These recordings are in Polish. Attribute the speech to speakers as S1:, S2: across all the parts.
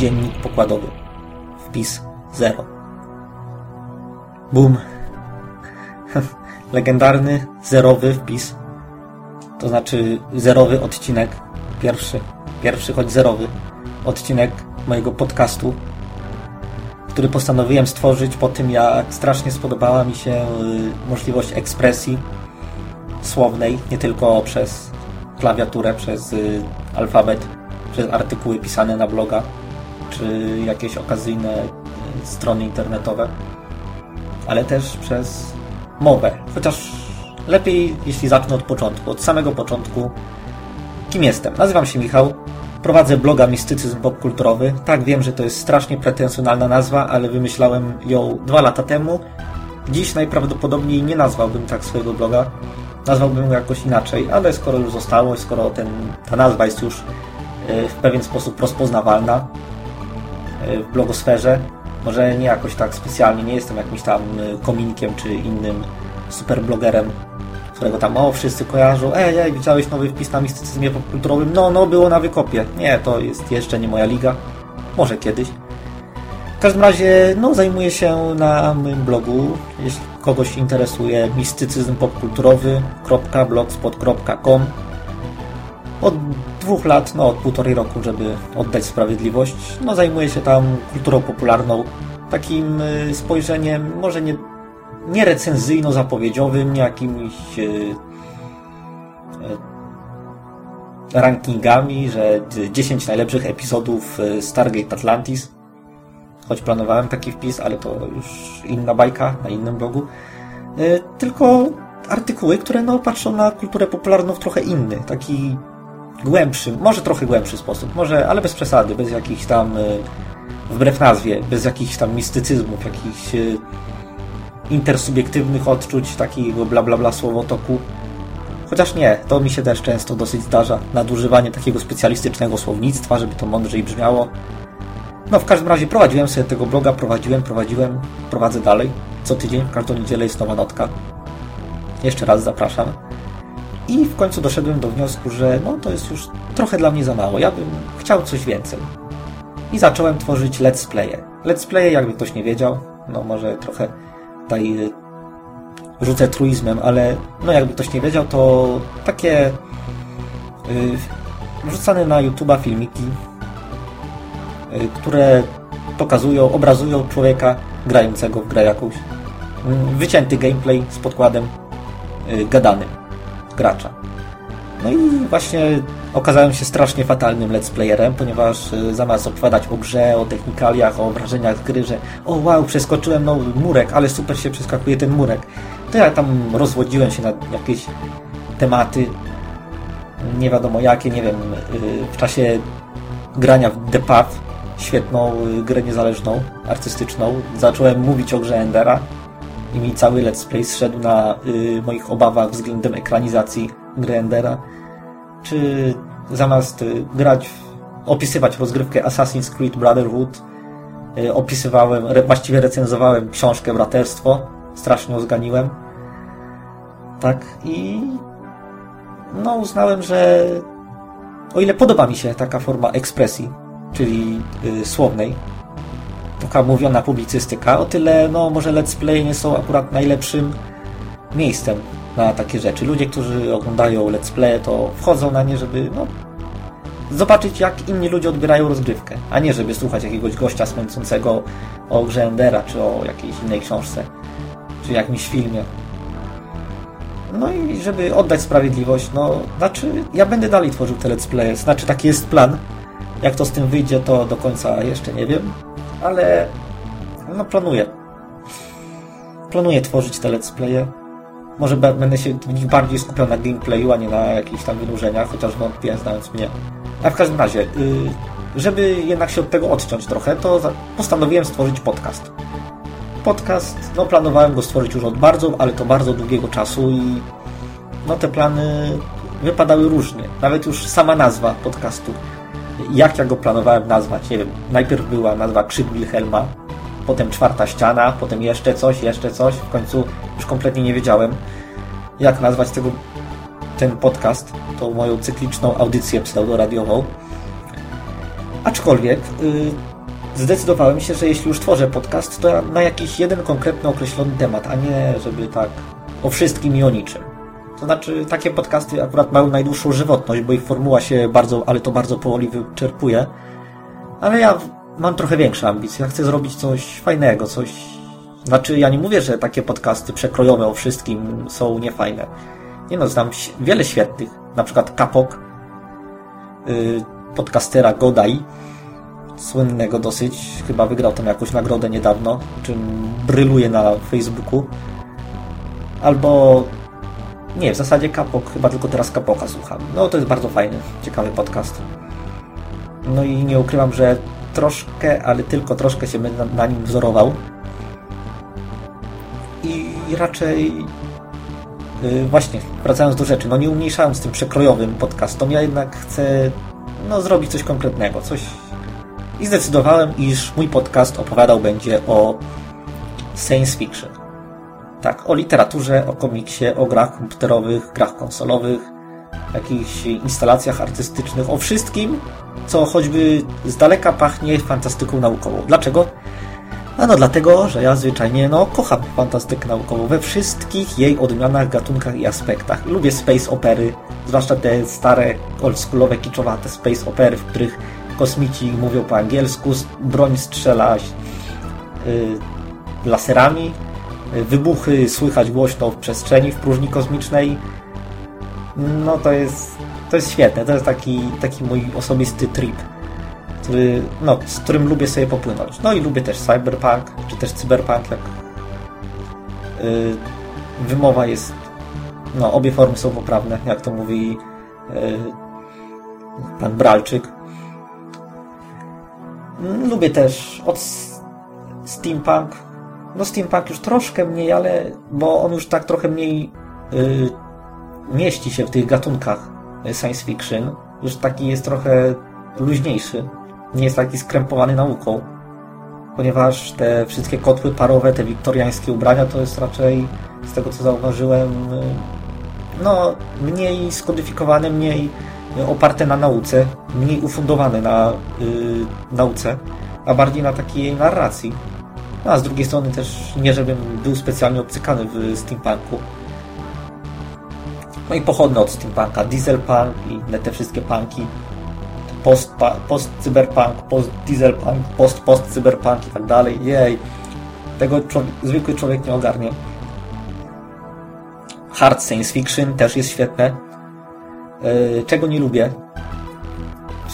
S1: Dziennik pokładowy. Wpis 0. Boom. Legendarny, zerowy wpis. To znaczy zerowy odcinek. Pierwszy. Pierwszy, choć zerowy odcinek mojego podcastu, który postanowiłem stworzyć po tym, jak strasznie spodobała mi się y, możliwość ekspresji słownej, nie tylko przez klawiaturę, przez y, alfabet, przez artykuły pisane na bloga, czy jakieś okazyjne strony internetowe, ale też przez mowę. Chociaż lepiej, jeśli zacznę od początku, od samego początku. Kim jestem? Nazywam się Michał, prowadzę bloga Mistycyzm Popkulturowy. Tak, wiem, że to jest strasznie pretensjonalna nazwa, ale wymyślałem ją dwa lata temu. Dziś najprawdopodobniej nie nazwałbym tak swojego bloga. Nazwałbym go jakoś inaczej, ale skoro już zostało, skoro ten, ta nazwa jest już e, w pewien sposób rozpoznawalna w blogosferze, może nie jakoś tak specjalnie, nie jestem jakimś tam e, kominkiem czy innym superblogerem, którego tam o, wszyscy kojarzą, ej, ej, widziałeś nowy wpis na mistycyzmie popkulturowym? No, no, było na wykopie. Nie, to jest jeszcze nie moja liga. Może kiedyś. W każdym razie, no, zajmuję się na moim blogu, jeśli kogoś interesuje, mistycyzm popkulturowy.blogspot.com Od dwóch lat, no od półtorej roku, żeby oddać sprawiedliwość, no zajmuję się tam kulturą popularną, takim y, spojrzeniem, może nie, nie recenzyjno-zapowiedziowym, nie jakimś e, e, rankingami, że 10 najlepszych epizodów e, Stargate Atlantis, choć planowałem taki wpis, ale to już inna bajka na innym blogu, e, tylko artykuły, które no, patrzą na kulturę popularną w trochę inny, taki głębszy, może trochę głębszy sposób, może, ale bez przesady, bez jakichś tam, e, wbrew nazwie, bez jakichś tam mistycyzmów, jakichś e, intersubiektywnych odczuć, takiego bla bla bla słowotoku. Chociaż nie, to mi się też często dosyć zdarza, nadużywanie takiego specjalistycznego słownictwa, żeby to mądrzej brzmiało. No w każdym razie prowadziłem sobie tego bloga, prowadziłem, prowadziłem, prowadzę dalej. Co tydzień, w każdą niedzielę jest nowa notka. Jeszcze raz zapraszam. I w końcu doszedłem do wniosku, że no to jest już trochę dla mnie za mało. Ja bym chciał coś więcej. I zacząłem tworzyć let's playe. Let's playe, jakby ktoś nie wiedział, no może trochę tutaj y, rzucę truizmem, ale no jakby ktoś nie wiedział, to takie y, wrzucane na YouTube'a filmiki, y, które pokazują, obrazują człowieka grającego w grę jakąś. Wycięty gameplay z podkładem gadanym gracza. No i właśnie okazałem się strasznie fatalnym let's playerem, ponieważ y, zamiast opowiadać o grze, o technikaliach, o wrażeniach gry, że o wow, przeskoczyłem nowy murek, ale super się przeskakuje ten murek, to ja tam rozwodziłem się na jakieś tematy, nie wiadomo jakie, nie wiem, y, w czasie grania w The Path, świetną y, grę niezależną, artystyczną, zacząłem mówić o grze Endera i mi cały let's play zszedł na moich obawach względem ekranizacji gry Endera czy zamiast y, grać, opisywać rozgrywkę Assassin's Creed Brotherhood, y, opisywałem, właściwie recenzowałem książkę Braterstwo, strasznie uzganiłem. Tak, i no uznałem, że o ile podoba mi się taka forma ekspresji, czyli yy, słownej, taka mówiona publicystyka, o tyle no może let's play nie są akurat najlepszym miejscem na takie rzeczy. Ludzie, którzy oglądają let's play, to wchodzą na nie, żeby no, zobaczyć, jak inni ludzie odbierają rozgrywkę, a nie żeby słuchać jakiegoś gościa smęcącego o grze Endera, czy o jakiejś innej książce, czy jakimś filmie. No i żeby oddać sprawiedliwość, no, znaczy, ja będę dalej tworzył te let's play, znaczy taki jest plan. Jak to z tym wyjdzie, to do końca jeszcze nie wiem, ale no planuję. Planuję tworzyć te let's playe może będę się w nich bardziej skupiał na gameplayu, a nie na jakichś tam wynurzeniach, chociaż wątpię, znając mnie. A w każdym razie, y, żeby jednak się od tego odciąć trochę, to postanowiłem stworzyć podcast. Podcast, no planowałem go stworzyć już od bardzo, ale to bardzo długiego czasu i no te plany wypadały różnie. Nawet już sama nazwa podcastu. Jak ja go planowałem nazwać, nie wiem. Najpierw była nazwa Krzyk Wilhelma, potem czwarta ściana, potem jeszcze coś, jeszcze coś. W końcu już kompletnie nie wiedziałem, jak nazwać tego, ten podcast, tą moją cykliczną audycję pseudoradiową. Aczkolwiek yy, zdecydowałem się, że jeśli już tworzę podcast, to na jakiś jeden konkretny, określony temat, a nie żeby tak o wszystkim i o niczym. To znaczy, takie podcasty akurat mają najdłuższą żywotność, bo ich formuła się bardzo, ale to bardzo powoli wyczerpuje. Ale ja mam trochę większe ambicje. Ja chcę zrobić coś fajnego, coś... Znaczy, ja nie mówię, że takie podcasty przekrojowe o wszystkim są niefajne. Nie no, znam wiele świetnych. Na przykład Kapok, yy, podcastera Godai, słynnego dosyć. Chyba wygrał tam jakąś nagrodę niedawno, czym bryluje na Facebooku. Albo nie, w zasadzie Kapok, chyba tylko teraz Kapoka słucham. No to jest bardzo fajny, ciekawy podcast. No i nie ukrywam, że troszkę, ale tylko troszkę się będę na nim wzorował. I raczej yy, właśnie, wracając do rzeczy, no nie umniejszając tym przekrojowym podcastom, ja jednak chcę no, zrobić coś konkretnego, coś i zdecydowałem, iż mój podcast opowiadał będzie o science fiction. Tak, o literaturze, o komiksie, o grach komputerowych, grach konsolowych, jakichś instalacjach artystycznych, o wszystkim, co choćby z daleka pachnie fantastyką naukową. Dlaczego? Ano dlatego, że ja zwyczajnie no, kocham fantastykę naukową we wszystkich jej odmianach, gatunkach i aspektach. Lubię space opery, zwłaszcza te stare, oldschoolowe, kiczowate space opery, w których kosmici mówią po angielsku, broń strzela yy, laserami, wybuchy słychać głośno w przestrzeni, w próżni kosmicznej. No to jest, to jest świetne, to jest taki, taki mój osobisty trip, który, no, z którym lubię sobie popłynąć. No i lubię też cyberpunk, czy też cyberpunk, jak yy, wymowa jest, no obie formy są poprawne, jak to mówi yy, pan Bralczyk. Lubię też od steampunk. No steampunk już troszkę mniej, ale bo on już tak trochę mniej yy, mieści się w tych gatunkach science fiction. Już taki jest trochę luźniejszy. Nie jest taki skrępowany nauką. Ponieważ te wszystkie kotły parowe, te wiktoriańskie ubrania to jest raczej, z tego co zauważyłem, no mniej skodyfikowane, mniej oparte na nauce, mniej ufundowane na yy, nauce, a bardziej na takiej narracji. A z drugiej strony też nie, żebym był specjalnie obcykany w steampunku. No i pochodne od steampunka, dieselpunk i te wszystkie punki, post, post cyberpunk, post dieselpunk, post post cyberpunk i tak dalej. Jej, tego człowiek, zwykły człowiek nie ogarnie. Hard science fiction też jest świetne E, czego nie lubię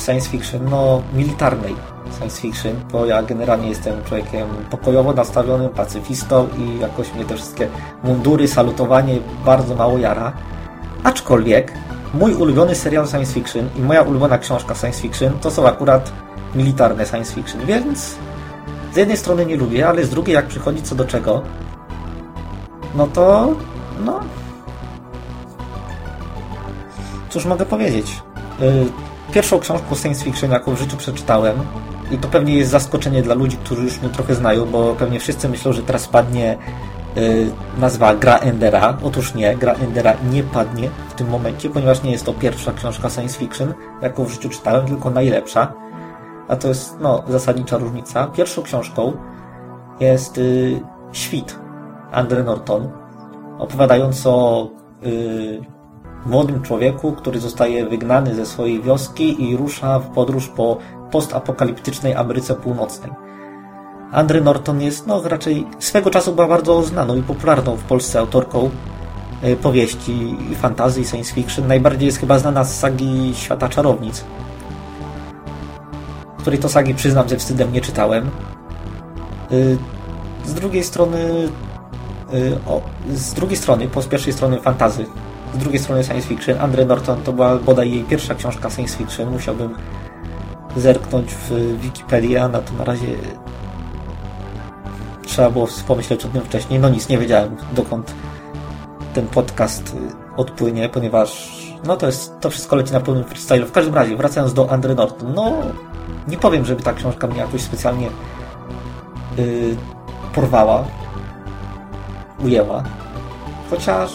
S1: science fiction? No, militarnej science fiction, bo ja generalnie jestem człowiekiem pokojowo nastawionym, pacyfistą i jakoś mnie te wszystkie mundury, salutowanie bardzo mało jara. Aczkolwiek mój ulubiony serial science fiction i moja ulubiona książka science fiction to są akurat militarne science fiction, więc z jednej strony nie lubię, ale z drugiej jak przychodzi co do czego, no to no Cóż mogę powiedzieć? Y, pierwszą książką science fiction, jaką w życiu przeczytałem, i to pewnie jest zaskoczenie dla ludzi, którzy już mnie trochę znają, bo pewnie wszyscy myślą, że teraz padnie y, nazwa Gra Endera. Otóż nie, Gra Endera nie padnie w tym momencie, ponieważ nie jest to pierwsza książka science fiction, jaką w życiu czytałem, tylko najlepsza. A to jest, no, zasadnicza różnica. Pierwszą książką jest y, Świt Andre Norton, opowiadając o y, młodym człowieku, który zostaje wygnany ze swojej wioski i rusza w podróż po postapokaliptycznej Ameryce Północnej. Andry Norton jest, no raczej swego czasu była bardzo znaną i popularną w Polsce autorką e, powieści i fantazji, science fiction. Najbardziej jest chyba znana z sagi Świata Czarownic, której to sagi, przyznam, ze wstydem nie czytałem. E, z drugiej strony e, z drugiej strony, po z pierwszej strony fantazy, z drugiej strony science fiction. Andre Norton to była bodaj jej pierwsza książka science fiction. Musiałbym zerknąć w Wikipedię, a na to na razie trzeba było pomyśleć o tym wcześniej. No nic, nie wiedziałem dokąd ten podcast odpłynie, ponieważ no to jest, to wszystko leci na pełnym freestyle. W każdym razie, wracając do Andre Norton, no nie powiem, żeby ta książka mnie jakoś specjalnie yy, porwała, ujęła. Chociaż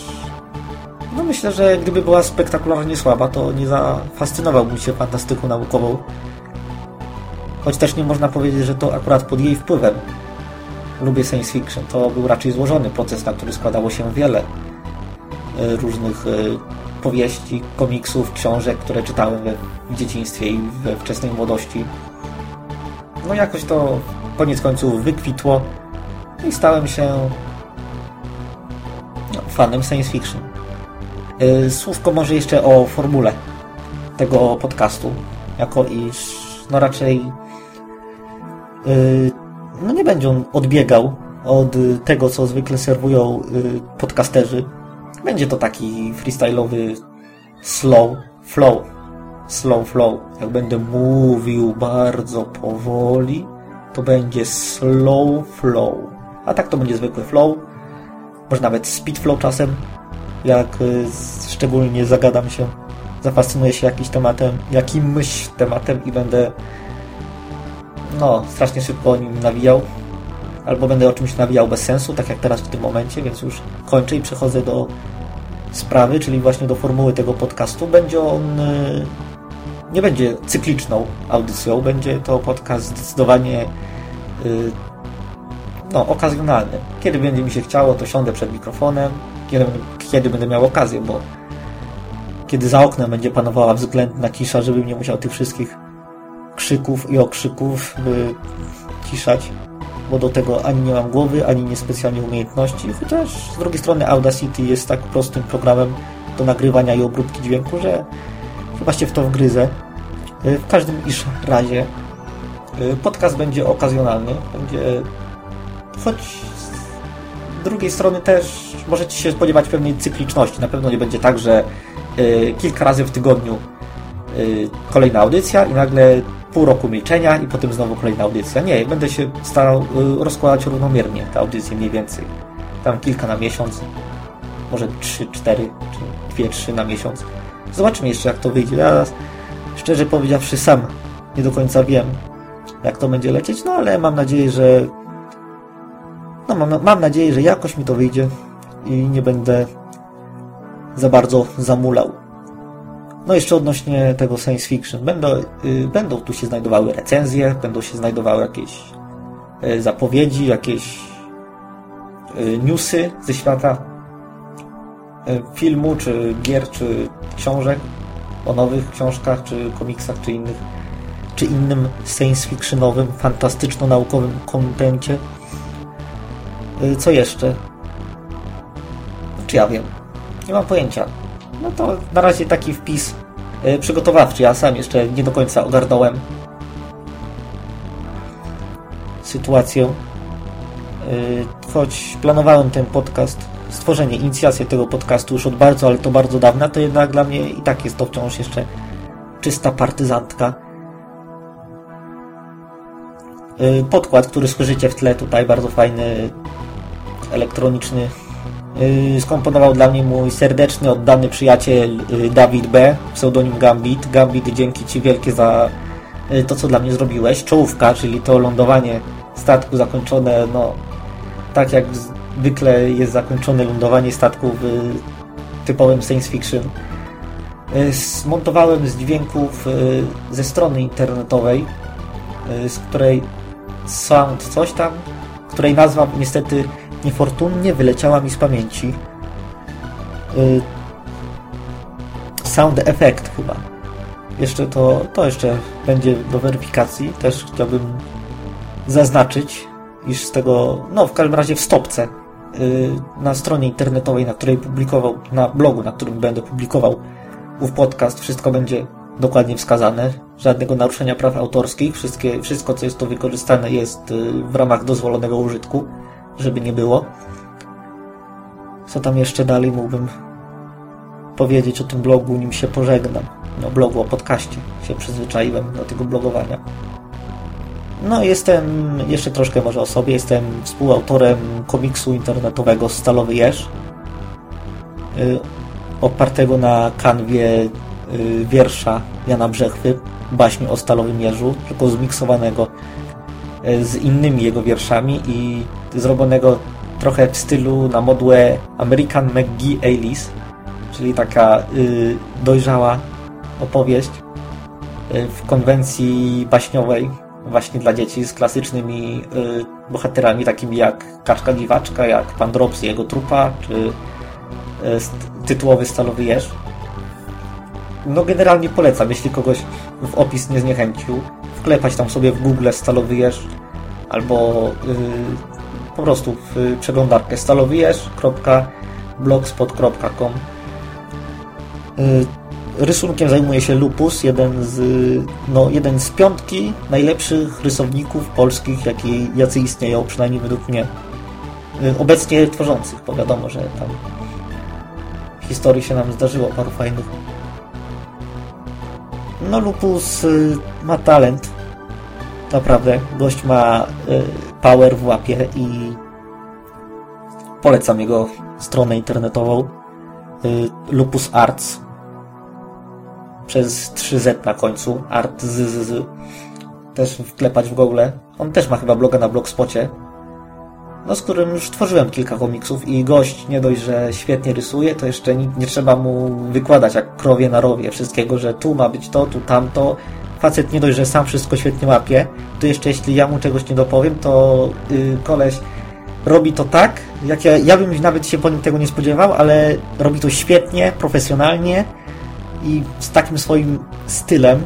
S1: no myślę, że gdyby była spektakularnie słaba, to nie zafascynowałbym się fantastyką naukową. Choć też nie można powiedzieć, że to akurat pod jej wpływem. Lubię science fiction. To był raczej złożony proces, na który składało się wiele e, różnych e, powieści, komiksów, książek, które czytałem w dzieciństwie i we wczesnej młodości. No jakoś to koniec końców wykwitło i stałem się no, fanem science fiction. E, słówko może jeszcze o formule tego podcastu, jako iż no raczej no nie będzie on odbiegał od tego, co zwykle serwują yy, podcasterzy. Będzie to taki freestyle'owy slow flow. Slow flow. Jak będę mówił bardzo powoli, to będzie slow flow. A tak to będzie zwykły flow. Może nawet speed flow czasem. Jak szczególnie zagadam się zafascynuję się jakimś tematem, jakimś tematem i będę no, strasznie szybko o nim nawijał. Albo będę o czymś nawijał bez sensu, tak jak teraz w tym momencie, więc już kończę i przechodzę do sprawy, czyli właśnie do formuły tego podcastu. Będzie on y, nie będzie cykliczną audycją, będzie to podcast zdecydowanie y, no, okazjonalny. Kiedy będzie mi się chciało, to siądę przed mikrofonem, kiedy, kiedy będę miał okazję, bo kiedy za oknem będzie panowała względna cisza, żebym nie musiał tych wszystkich krzyków i okrzyków ciszać, bo do tego ani nie mam głowy, ani niespecjalnie umiejętności, chociaż z drugiej strony Audacity jest tak prostym programem do nagrywania i obróbki dźwięku, że chyba się w to wgryzę. W każdym iż razie podcast będzie okazjonalny, będzie choć z drugiej strony też możecie się spodziewać pewnej cykliczności. Na pewno nie będzie tak, że Y, kilka razy w tygodniu y, kolejna audycja i nagle pół roku milczenia i potem znowu kolejna audycja. Nie, będę się starał y, rozkładać równomiernie te audycje mniej więcej. Tam kilka na miesiąc, może trzy, cztery, czy dwie, trzy na miesiąc. Zobaczymy jeszcze jak to wyjdzie. Ja szczerze powiedziawszy sam nie do końca wiem jak to będzie lecieć, no ale mam nadzieję, że no mam, mam nadzieję, że jakoś mi to wyjdzie i nie będę za bardzo zamulał. No jeszcze odnośnie tego science fiction. Będą, y, będą tu się znajdowały recenzje, będą się znajdowały jakieś y, zapowiedzi, jakieś y, newsy ze świata filmu, czy gier, czy książek o nowych książkach, czy komiksach, czy innych, czy innym science fictionowym, fantastyczno-naukowym kontencie. Co jeszcze? Czy ja wiem? Nie mam pojęcia. No to na razie taki wpis yy, przygotowawczy. Ja sam jeszcze nie do końca ogarnąłem sytuację. Yy, choć planowałem ten podcast, stworzenie, inicjację tego podcastu już od bardzo, ale to bardzo dawna, to jednak dla mnie i tak jest to wciąż jeszcze czysta partyzantka. Yy, podkład, który słyszycie w tle tutaj, bardzo fajny, elektroniczny skomponował dla mnie mój serdeczny, oddany przyjaciel y, Dawid B., pseudonim Gambit. Gambit, dzięki Ci wielkie za y, to, co dla mnie zrobiłeś. Czołówka, czyli to lądowanie statku zakończone, no, tak jak zwykle jest zakończone lądowanie statku w typowym science fiction. Zmontowałem z dźwięków ze strony internetowej, z której sound coś tam, której nazwa niestety niefortunnie wyleciała mi z pamięci. Y, sound Effect chyba. Jeszcze to, to jeszcze będzie do weryfikacji. Też chciałbym zaznaczyć, iż z tego, no w każdym razie w stopce y, na stronie internetowej, na której publikował, na blogu, na którym będę publikował ów podcast, wszystko będzie dokładnie wskazane. Żadnego naruszenia praw autorskich. Wszystkie, wszystko, co jest tu wykorzystane, jest y, w ramach dozwolonego użytku żeby nie było. Co tam jeszcze dalej mógłbym powiedzieć o tym blogu, nim się pożegnam. No, blogu o podcaście się przyzwyczaiłem do tego blogowania. No, jestem jeszcze troszkę może o sobie. Jestem współautorem komiksu internetowego Stalowy Jeż, yy, opartego na kanwie yy, wiersza Jana Brzechwy, baśni o Stalowym Jeżu, tylko zmiksowanego z innymi jego wierszami i zrobionego trochę w stylu na modłę American McGee Alice, czyli taka y, dojrzała opowieść y, w konwencji baśniowej, właśnie dla dzieci z klasycznymi y, bohaterami, takimi jak Kaczka Giwaczka, jak Pan Drops i jego trupa, czy y, tytułowy Stalowy Jeż. No generalnie polecam, jeśli kogoś w opis nie zniechęcił, wklepać tam sobie w Google Stalowy Jeż albo y, po prostu w przeglądarkę stalowyjeż.blogspot.com y, Rysunkiem zajmuje się Lupus, jeden z, no, jeden z piątki najlepszych rysowników polskich, jakie, jacy istnieją, przynajmniej według mnie. Y, obecnie tworzących, bo wiadomo, że tam w historii się nam zdarzyło paru fajnych. No, Lupus y, ma talent. Naprawdę. Gość ma y, power w łapie i polecam jego stronę internetową Lupus Arts przez 3Z na końcu, art z, z, z. też wklepać w Google. On też ma chyba bloga na Blogspocie, no z którym już tworzyłem kilka komiksów i gość nie dość, że świetnie rysuje, to jeszcze nie, nie trzeba mu wykładać jak krowie na rowie wszystkiego, że tu ma być to, tu tamto. Facet nie dość, że sam wszystko świetnie łapie, to jeszcze jeśli ja mu czegoś nie dopowiem, to yy, koleś robi to tak, jak ja, ja bym nawet się po nim tego nie spodziewał, ale robi to świetnie, profesjonalnie, i z takim swoim stylem,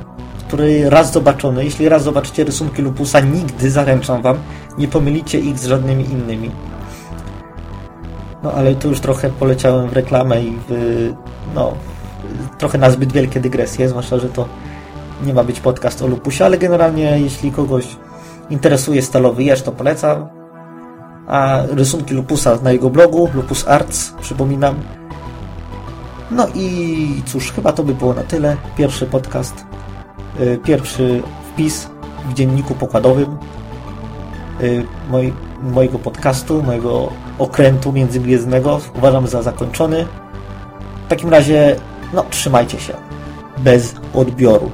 S1: który raz zobaczony, jeśli raz zobaczycie rysunki Lupusa, nigdy, zaręczam wam, nie pomylicie ich z żadnymi innymi. No ale tu już trochę poleciałem w reklamę i w, no, trochę na zbyt wielkie dygresje, zwłaszcza, że to nie ma być podcast o Lupusie, ale generalnie jeśli kogoś interesuje stalowy jeż, to polecam. A rysunki Lupusa na jego blogu, Lupus Arts, przypominam, no i cóż, chyba to by było na tyle. Pierwszy podcast, pierwszy wpis w dzienniku pokładowym moj, mojego podcastu, mojego okrętu międzygwiezdnego uważam za zakończony. W takim razie, no, trzymajcie się. Bez odbioru.